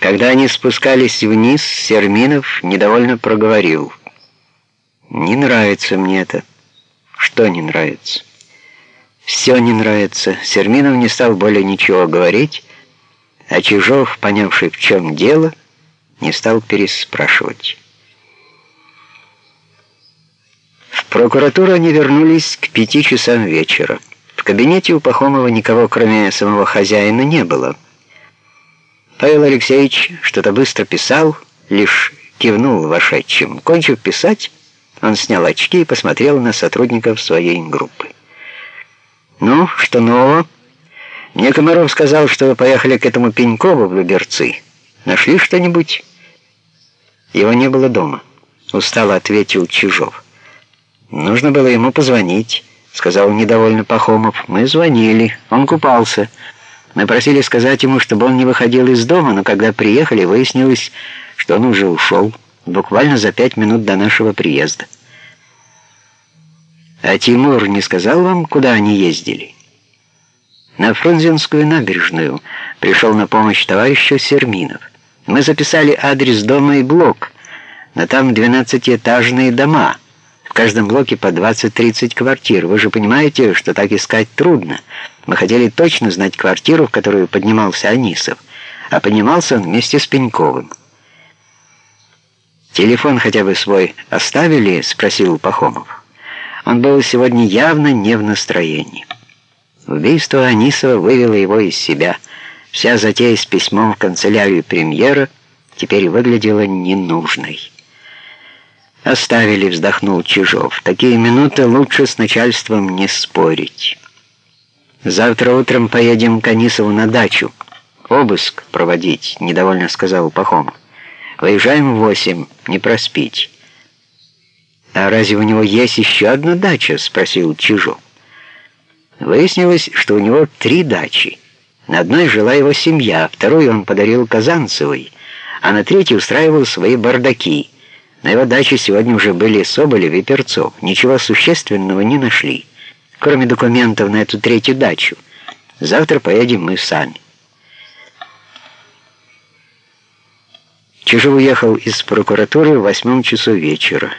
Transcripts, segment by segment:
Когда они спускались вниз, Серминов недовольно проговорил. «Не нравится мне это». «Что не нравится?» «Все не нравится». Серминов не стал более ничего говорить, а Чижов, понявший, в чем дело, не стал переспрашивать. В прокуратуру они вернулись к пяти часам вечера. В кабинете у Пахомова никого, кроме самого хозяина, не было. Павел Алексеевич что-то быстро писал, лишь кивнул вошедшим. Кончив писать, он снял очки и посмотрел на сотрудников своей группы. «Ну, что нового?» «Мне Комаров сказал, что вы поехали к этому Пенькову в Люберцы. Нашли что-нибудь?» Его не было дома. Устало ответил Чижов. «Нужно было ему позвонить», — сказал недовольно Пахомов. «Мы звонили. Он купался». Мы просили сказать ему, чтобы он не выходил из дома, но когда приехали, выяснилось, что он уже ушел, буквально за пять минут до нашего приезда. А Тимур не сказал вам, куда они ездили? На Фрунзенскую набережную пришел на помощь товарищу Серминов. Мы записали адрес дома и блок, но там двенадцатиэтажные дома. В каждом блоке по 20-30 квартир. Вы же понимаете, что так искать трудно. Мы хотели точно знать квартиру, в которую поднимался Анисов, а поднимался он вместе с Пеньковым. «Телефон хотя бы свой оставили?» — спросил Пахомов. Он был сегодня явно не в настроении. Убийство Анисова вывело его из себя. Вся затея с письмом в канцелярию премьера теперь выглядела ненужной. «Оставили», — вздохнул Чижов. «Такие минуты лучше с начальством не спорить». «Завтра утром поедем к Анисову на дачу. Обыск проводить», — недовольно сказал Пахомов. «Выезжаем в восемь, не проспить». «А разве у него есть еще одна дача?» — спросил Чижов. Выяснилось, что у него три дачи. На одной жила его семья, вторую он подарил Казанцевой, а на третьей устраивал свои бардаки. На его даче сегодня уже были Соболев и Перцов. Ничего существенного не нашли кроме документов на эту третью дачу. Завтра поедем мы сами. Чижов уехал из прокуратуры в восьмом часу вечера.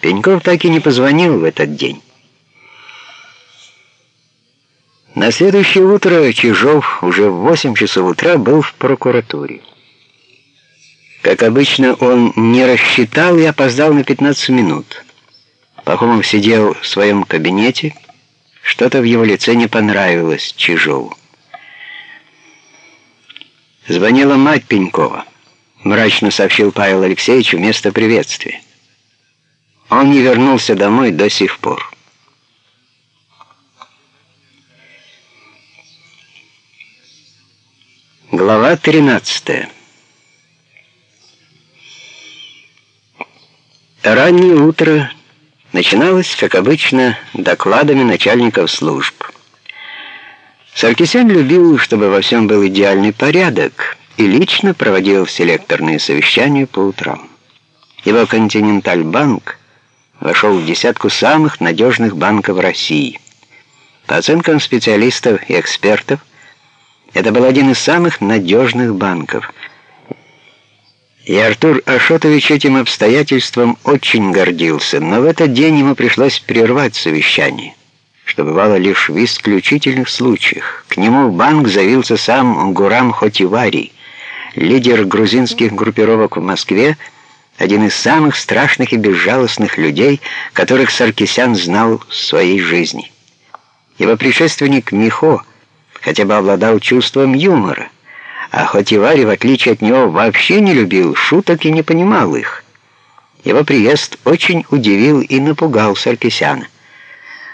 Пеньков так и не позвонил в этот день. На следующее утро Чижов уже в 8 часов утра был в прокуратуре. Как обычно, он не рассчитал и опоздал на 15 минут. Пахомов сидел в своем кабинете. Что-то в его лице не понравилось Чижову. Звонила мать Пенькова. Мрачно сообщил Павел Алексеевич вместо приветствия. Он не вернулся домой до сих пор. Глава 13 Раннее утро начиналось, как обычно, докладами начальников служб. Саркисян любил, чтобы во всем был идеальный порядок, и лично проводил селекторные совещания по утрам. Его «Континенталь-банк» вошел в десятку самых надежных банков России. По оценкам специалистов и экспертов, это был один из самых надежных банков – и Артур Ашотович этим обстоятельством очень гордился, но в этот день ему пришлось прервать совещание, что бывало лишь в исключительных случаях. К нему в банк завился сам Гурам Хотивари, лидер грузинских группировок в Москве, один из самых страшных и безжалостных людей, которых Саркисян знал в своей жизни. Его предшественник Михо хотя бы обладал чувством юмора, а Хотивари, в отличие от него, вообще не любил шуток и не понимал их. Его приезд очень удивил и напугал Саркисяна.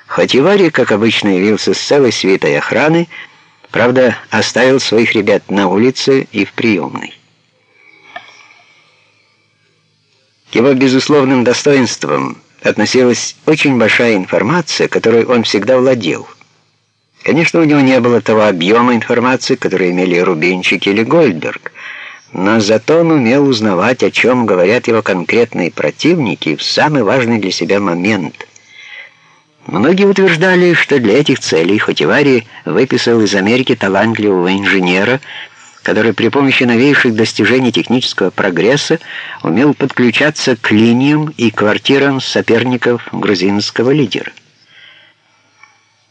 Хотивари, как обычно, явился с целой свитой охраны, правда, оставил своих ребят на улице и в приемной. К его безусловным достоинствам относилась очень большая информация, которой он всегда владел – Конечно, у него не было того объема информации, который имели Рубинчик или Гольдберг, но зато он умел узнавать, о чем говорят его конкретные противники в самый важный для себя момент. Многие утверждали, что для этих целей Хотивари выписал из Америки талантливого инженера, который при помощи новейших достижений технического прогресса умел подключаться к линиям и квартирам соперников грузинского лидера.